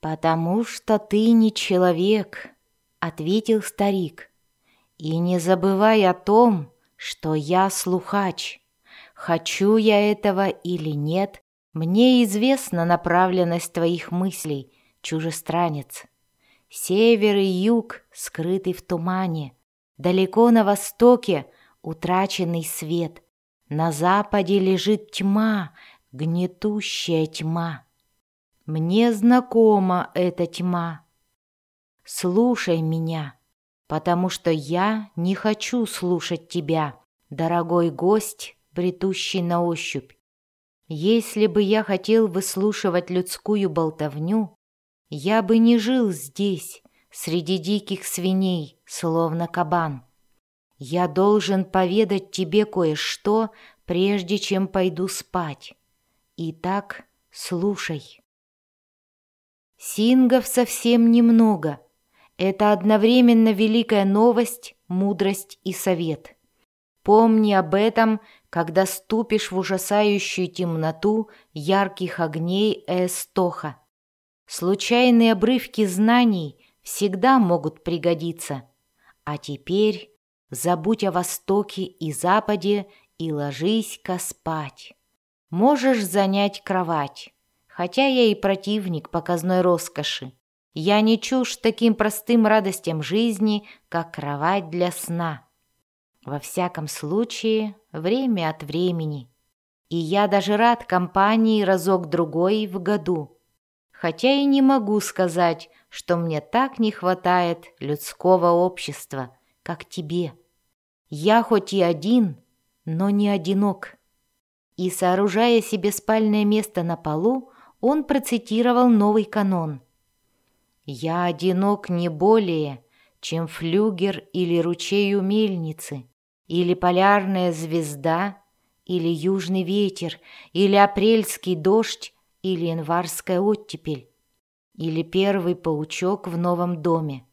«Потому что ты не человек», — ответил старик. «И не забывай о том, что я слухач. Хочу я этого или нет, мне известна направленность твоих мыслей, чужестранец. Север и юг скрыты в тумане, далеко на востоке утраченный свет, на западе лежит тьма, гнетущая тьма. Мне знакома эта тьма. Слушай меня, потому что я не хочу слушать тебя, дорогой гость, бретущий на ощупь. Если бы я хотел выслушивать людскую болтовню, я бы не жил здесь, среди диких свиней, словно кабан. Я должен поведать тебе кое-что, прежде чем пойду спать. Итак, слушай. Сингов совсем немного. Это одновременно великая новость, мудрость и совет. Помни об этом, когда ступишь в ужасающую темноту ярких огней Эстоха. Случайные обрывки знаний всегда могут пригодиться. А теперь забудь о Востоке и Западе и ложись-ка спать. Можешь занять кровать, хотя я и противник показной роскоши. Я не чушь таким простым радостям жизни, как кровать для сна. Во всяком случае, время от времени. И я даже рад компании разок-другой в году. Хотя и не могу сказать, что мне так не хватает людского общества, как тебе. Я хоть и один, но не одинок. И, сооружая себе спальное место на полу, он процитировал новый канон. «Я одинок не более, чем флюгер или ручей у мельницы, или полярная звезда, или южный ветер, или апрельский дождь, или январская оттепель, или первый паучок в новом доме.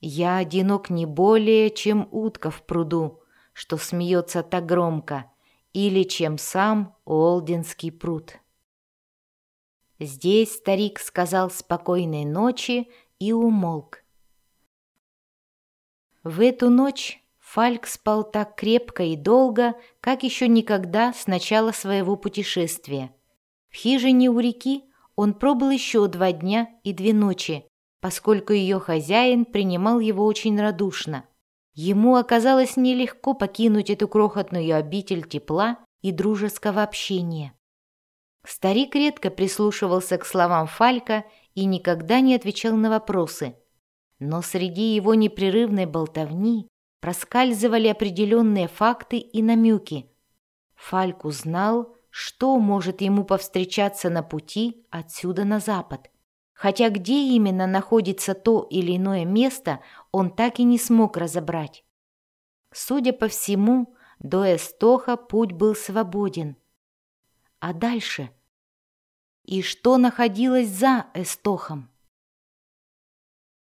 Я одинок не более, чем утка в пруду, что смеется так громко, или чем сам Олдинский пруд. Здесь старик сказал спокойной ночи и умолк. В эту ночь Фальк спал так крепко и долго, как еще никогда с начала своего путешествия. В хижине у реки он пробыл еще два дня и две ночи, поскольку ее хозяин принимал его очень радушно. Ему оказалось нелегко покинуть эту крохотную обитель тепла и дружеского общения. Старик редко прислушивался к словам Фалька и никогда не отвечал на вопросы. Но среди его непрерывной болтовни проскальзывали определенные факты и намеки. Фальк узнал, что может ему повстречаться на пути отсюда на запад. Хотя где именно находится то или иное место, он так и не смог разобрать. Судя по всему, до Эстоха путь был свободен. А дальше? И что находилось за Эстохом?